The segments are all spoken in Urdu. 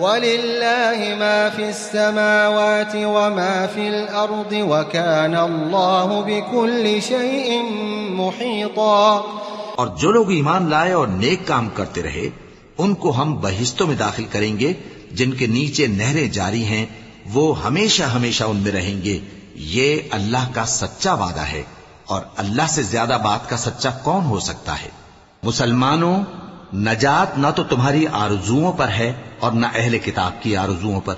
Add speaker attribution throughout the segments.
Speaker 1: ولله ما في السماوات وما في الأرض وكان الله بكل شيء محيطا
Speaker 2: اور جو لوگ ایمان لائے اور نیک کام کرتے رہے، ان کو ہم بہشتوں میں داخل کریں گے، جن کے نیچے نہریں جاری ہیں، وہ ہمیشہ ہمیشہ ان میں رہیں گے۔ یہ اللہ کا سچا وعدہ ہے، اور اللہ سے زیادہ بات کا سچا کون ہو سکتا ہے؟ مسلمانوں، نجات نہ تو تمہاری آرزوؤں پر ہے اور نہ اہل کتاب کی آرزوؤں پر۔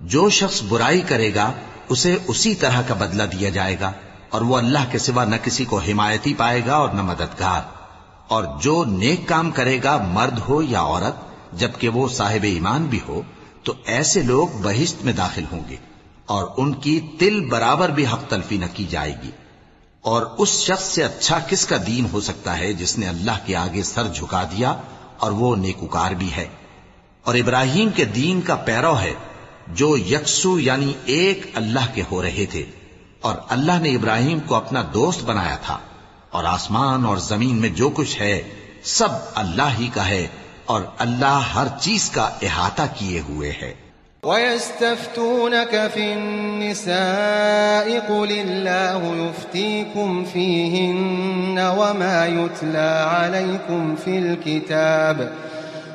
Speaker 2: جو شخص برائی کرے گا، اسے اسی طرح کا بدلہ دیا جائے گا، اور وہ اللہ کے سوا نہ کسی کو حمایتی پائے گا اور نہ مددگار۔ اور جو نیک کام کرے گا، مرد ہو یا عورت، جبکہ وہ صاحب ایمان بھی ہو، تو ایسے لوگ بہشت میں داخل ہوں گے، اور ان کی تل برابر بھی حق تلفی نہ کی جائے گی۔ اور اس شخص سے اچھا کس کا دین ہو سکتا ہے جس نے اللہ کے آگے سر جھکا دیا اور وہ نیکوکار بھی ہے؟ اور ابراہیم کے دین کا پیرو ہے جو یکسو یعنی ایک اللہ کے ہو رہے تھے، اور اللہ نے ابراہیم کو اپنا دوست بنایا تھا۔ اور آسمان اور زمین میں جو کچھ ہے، سب اللہ ہی کا ہے، اور اللہ ہر چیز کا احاطہ کیے ہوئے ہے۔
Speaker 1: وَيَسْتَفْتُونَكَ فِي النِّسَاءِ قُلِ اللَّهُ يُفْتِيكُمْ فِيهِنَّ وَمَا يُتْلَى عَلَيْكُمْ فِي الْكِتَابِ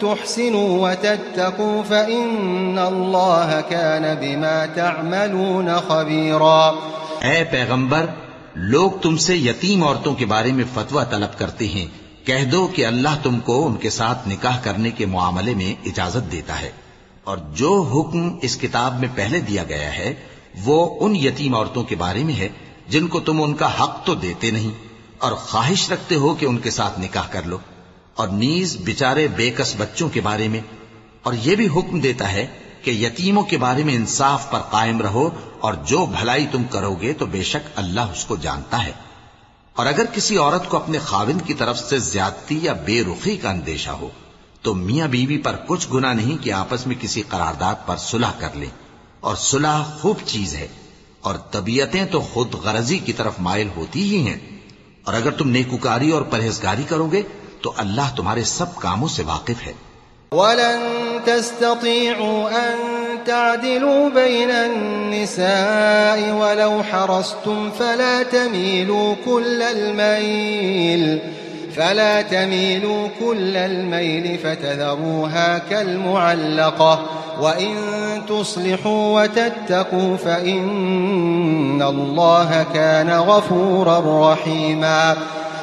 Speaker 1: تُحْسِنُوا وَتَتَّقُوا فَإِنَّ اللَّهَ كَانَ بِمَا تَعْمَلُونَ خَبِيرًا.
Speaker 2: اے پیغمبر، لوگ تم سے یتیم عورتوں کے بارے میں فتوہ طلب کرتے ہیں۔ کہہ دو کہ اللہ تم کو ان کے ساتھ نکاح کرنے کے معاملے میں اجازت دیتا ہے۔ اور جو حکم اس کتاب میں پہلے دیا گیا ہے، وہ ان یتیم عورتوں کے بارے میں ہے، جن کو تم ان کا حق تو دیتے نہیں۔ اور خواہش رکھتے ہو کہ ان کے ساتھ نکاح کر لو۔ اور نیز بچارے بے کس بچوں کے بارے میں، اور یہ بھی حکم دیتا ہے کہ یتیموں کے بارے میں انصاف پر قائم رہو، اور جو بھلائی تم کرو گے تو بے شک اللہ اس کو جانتا ہے۔ اور اگر کسی عورت کو اپنے خاوند کی طرف سے زیادتی یا بے رخی کا اندیشہ ہو، تو میاں بیوی بی پر کچھ گنا نہیں کہ آپس میں کسی قرارداد پر صلح کر لیں۔ اور صلح خوب چیز ہے، اور طبیعتیں تو خود غرضی کی طرف مائل ہوتی ہی ہیں۔ اور اگر تم نیکوکاری اور پرہیزگاری کرو گے تو اللہ تمہارے سب کاموں سے واقف ہے۔
Speaker 1: وَلَن تَسْتَطِيعُوا أَن تَعْدِلُوا بَيْنَ النِّسَاءِ وَلَوْ حَرَصْتُمْ فَلَا تَمِيلُوا كُلَّ الْمَيْلِ، فلا تميلوا كل الميل فتذروها كالمعلقة، وإن تصلحوا وتتقوا فإن الله كان غفورا رحيما۔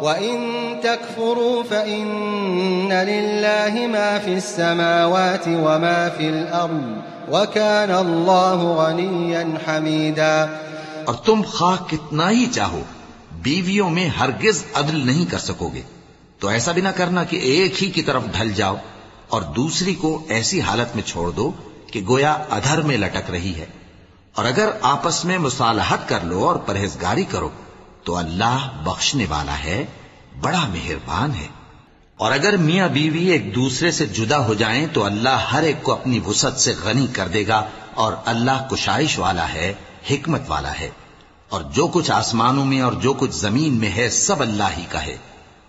Speaker 1: وإن تكفروا فإن لله ما في السماوات وما في الأرض وكان الله غنيا حميدا
Speaker 2: اور تم خواہ کتنا ہی چاہو، بیویوں میں ہرگز عدل نہیں کر سکو گے۔ تو ایسا بھی نہ کرنا کہ ایک ہی کی طرف ڈھل جاؤ اور دوسری کو ایسی حالت میں چھوڑ دو کہ گویا ادھر میں لٹک رہی ہے۔ اور اگر آپس میں مصالحت کر لو اور پرہیزگاری کرو تو اللہ بخشنے والا ہے، بڑا مہربان ہے۔ اور اگر میاں بیوی ایک دوسرے سے جدا ہو جائیں تو اللہ ہر ایک کو اپنی وسعت سے غنی کر دے گا اور اللہ کشائش والا ہے، حکمت والا ہے۔ اور جو کچھ آسمانوں میں اور جو کچھ زمین میں ہے، سب اللہ ہی کا ہے۔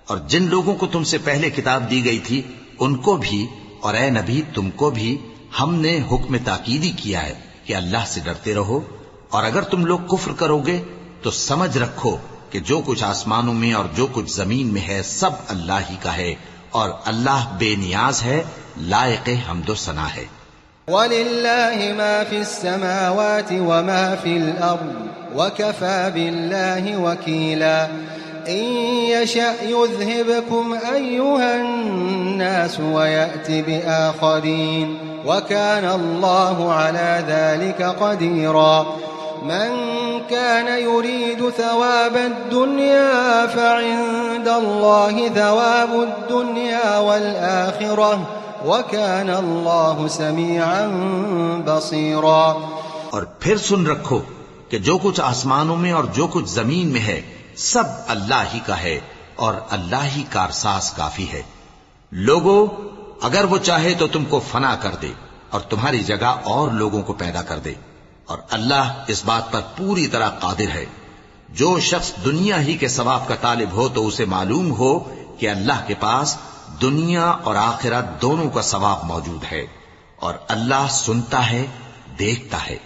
Speaker 2: اور جن لوگوں کو تم سے پہلے کتاب دی گئی تھی، ان کو بھی، اور اے نبی، تم کو بھی ہم نے حکم تاکیدی کیا ہے کہ اللہ سے ڈرتے رہو۔ اور اگر تم لوگ کفر کرو گے تو سمجھ رکھو کہ جو کچھ آسمانوں میں اور جو کچھ زمین میں ہے سب اللہ ہی کا ہے اور اللہ بے نیاز ہے، لائق حمد و ثنا ہے۔
Speaker 1: ولله ما في السماوات وما في الأرض وكفى بالله وكيلا إن يشأ يذهبكم أيها الناس ويأتي بآخرين وكان الله على ذلك قديرا من كان يريد ثواب الدنيا فعند الله ثواب الدنيا والآخرة وكان الله سميعا بصيرا.
Speaker 2: اور پھر سن رکھو کہ جو کچھ آسمانوں میں اور جو کچھ زمین میں ہے، سب اللہ ہی کا ہے اور اللہ ہی کارساز کافی ہے۔ لوگوں اگر وہ چاہے تو تم کو فنا کر دے اور تمہاری جگہ اور لوگوں کو پیدا کر دے۔ اور اللہ اس بات پر پوری طرح قادر ہے۔ جو شخص دنیا ہی کے ثواب کا طالب ہو تو اسے معلوم ہو کہ اللہ کے پاس دنیا اور آخرت دونوں کا ثواب موجود ہے اور اللہ سنتا ہے، دیکھتا ہے۔